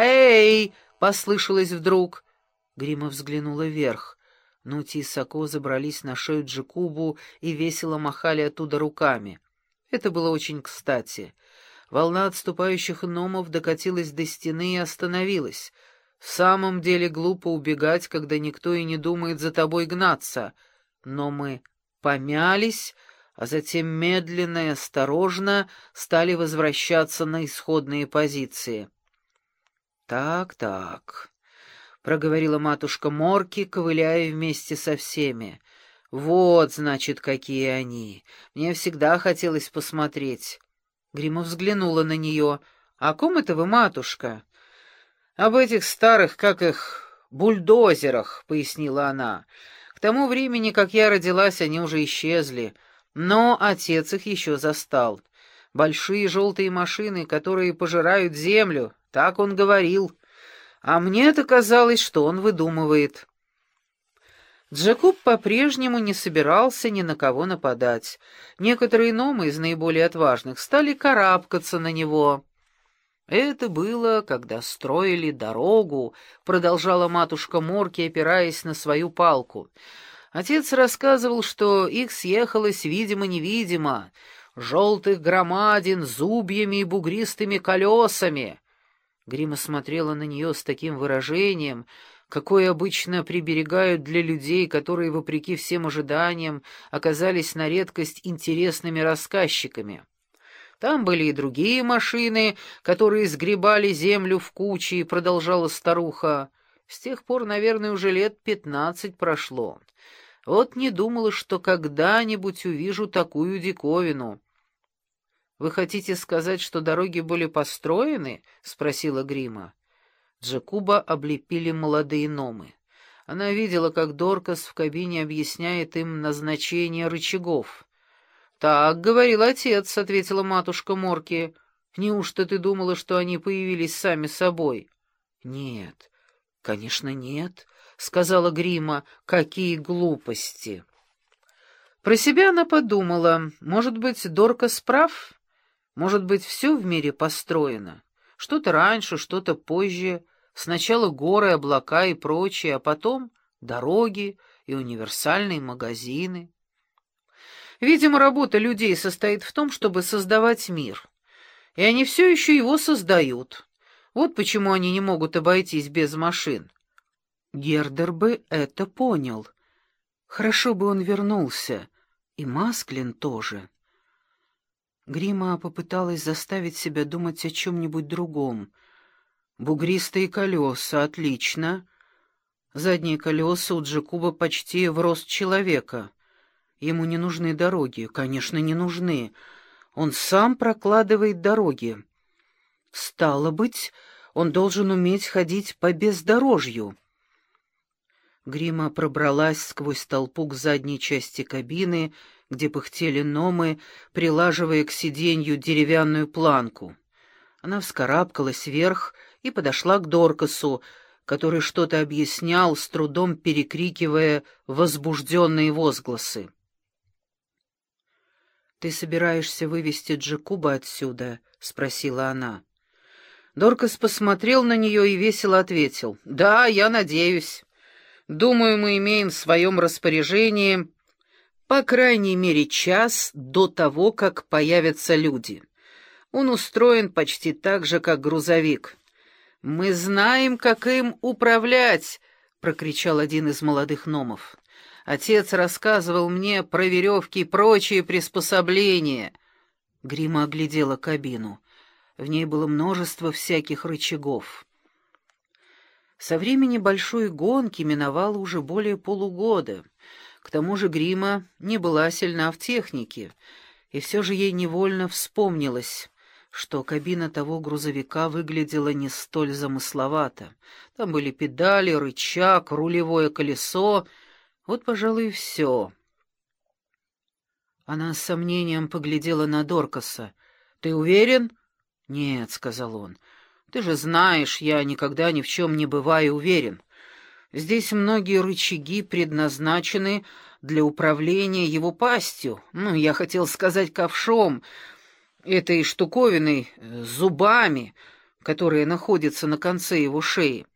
«Эй!» — послышалось вдруг. Грима взглянула вверх. Нути и Сако забрались на шею Джекубу и весело махали оттуда руками. Это было очень кстати. Волна отступающих номов докатилась до стены и остановилась. В самом деле глупо убегать, когда никто и не думает за тобой гнаться. Но мы помялись, а затем медленно и осторожно стали возвращаться на исходные позиции. «Так, так», — проговорила матушка Морки, ковыляя вместе со всеми. «Вот, значит, какие они. Мне всегда хотелось посмотреть». Грима взглянула на нее. «О ком это вы, матушка?» «Об этих старых, как их, бульдозерах», — пояснила она. «К тому времени, как я родилась, они уже исчезли, но отец их еще застал. Большие желтые машины, которые пожирают землю, так он говорил. А мне-то казалось, что он выдумывает». Джекоб по-прежнему не собирался ни на кого нападать. Некоторые номы из наиболее отважных стали карабкаться на него. «Это было, когда строили дорогу», — продолжала матушка Морки, опираясь на свою палку. Отец рассказывал, что их съехалось видимо-невидимо, желтых громадин, зубьями и бугристыми колесами. Грима смотрела на нее с таким выражением, какое обычно приберегают для людей, которые, вопреки всем ожиданиям, оказались на редкость интересными рассказчиками. Там были и другие машины, которые сгребали землю в кучи, продолжала старуха. С тех пор, наверное, уже лет пятнадцать прошло. Вот не думала, что когда-нибудь увижу такую диковину. «Вы хотите сказать, что дороги были построены?» — спросила Грима. Джакуба облепили молодые номы. Она видела, как Доркас в кабине объясняет им назначение рычагов. «Так, — говорил отец, — ответила матушка Морки. Неужто ты думала, что они появились сами собой?» «Нет, конечно, нет», — сказала Грима. «Какие глупости!» Про себя она подумала, может быть, Доркас прав? Может быть, все в мире построено? Что-то раньше, что-то позже. Сначала горы, облака и прочее, а потом дороги и универсальные магазины. Видимо, работа людей состоит в том, чтобы создавать мир. И они все еще его создают. Вот почему они не могут обойтись без машин. Гердер бы это понял. Хорошо бы он вернулся. И Масклин тоже. Грима попыталась заставить себя думать о чем-нибудь другом. Бугристые колеса, отлично. Задние колеса у Джекуба почти в рост человека. Ему не нужны дороги, конечно, не нужны. Он сам прокладывает дороги. Стало быть, он должен уметь ходить по бездорожью. Грима пробралась сквозь толпу к задней части кабины, где пыхтели номы, прилаживая к сиденью деревянную планку. Она вскарабкалась вверх и подошла к Доркасу, который что-то объяснял, с трудом перекрикивая возбужденные возгласы. «Ты собираешься вывести Джекуба отсюда?» — спросила она. Доркас посмотрел на нее и весело ответил. «Да, я надеюсь. Думаю, мы имеем в своем распоряжении по крайней мере час до того, как появятся люди. Он устроен почти так же, как грузовик. Мы знаем, как им управлять!» — прокричал один из молодых номов. Отец рассказывал мне про веревки и прочие приспособления. Грима оглядела кабину. В ней было множество всяких рычагов. Со времени большой гонки миновало уже более полугода. К тому же Грима не была сильна в технике, и все же ей невольно вспомнилось, что кабина того грузовика выглядела не столь замысловато. Там были педали, рычаг, рулевое колесо — вот, пожалуй, и все. Она с сомнением поглядела на Доркаса. «Ты уверен?» «Нет», — сказал он. «Ты же знаешь, я никогда ни в чем не бываю уверен. Здесь многие рычаги предназначены для управления его пастью. Ну, я хотел сказать ковшом, этой штуковиной, зубами, которая находится на конце его шеи.